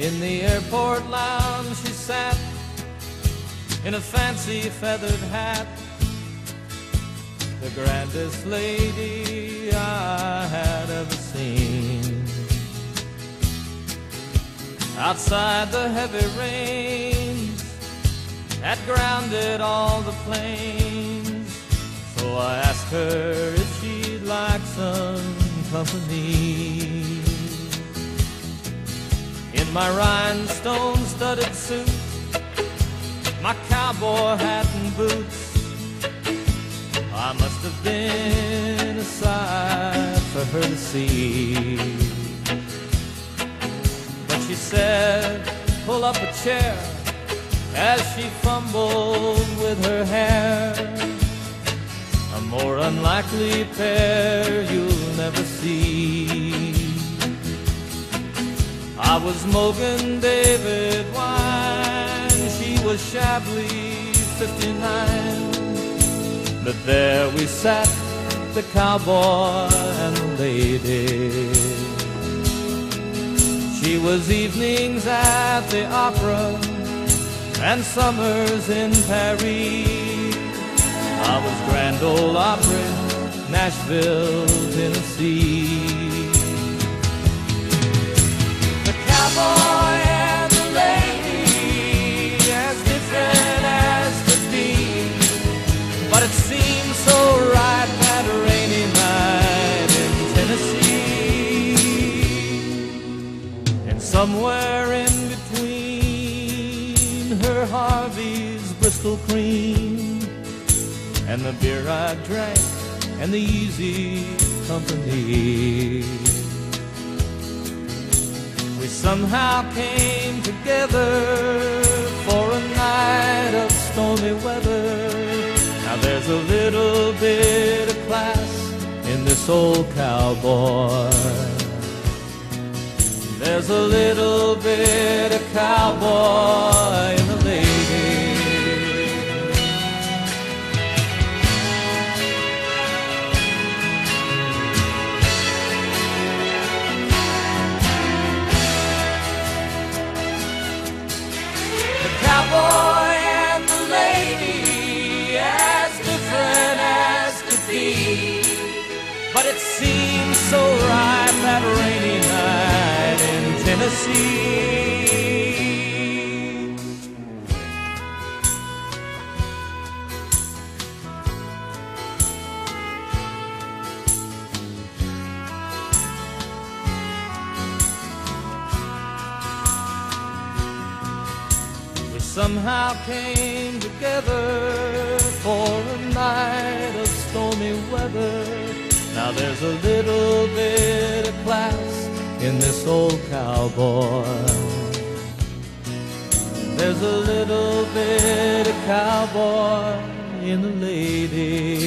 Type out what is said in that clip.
In the airport lounge she sat in a fancy feathered hat, the grandest lady I had ever seen. Outside the heavy rains had grounded all the planes, so I asked her if she'd like some company. My rhinestone studded suit, my cowboy hat and boots, I must have been a sight for her to see. But she said, pull up a chair as she fumbled with her hair. A more unlikely pair you'll never see. I was Mogen David Wine, she was Chablis 59. But there we sat, the cowboy and the lady. She was evenings at the opera and summers in Paris. I was Grand Ole Opry, Nashville, Tennessee. Somewhere in between her Harvey's Bristol cream and the beer I drank and the easy company. Somehow came together for a night of stormy weather. Now there's a little bit of class in this old cowboy. There's a little bit of cowboy But it seemed so right that rainy night in Tennessee. We somehow came together there's a little bit of class in this old cowboy. There's a little bit of cowboy in the lady.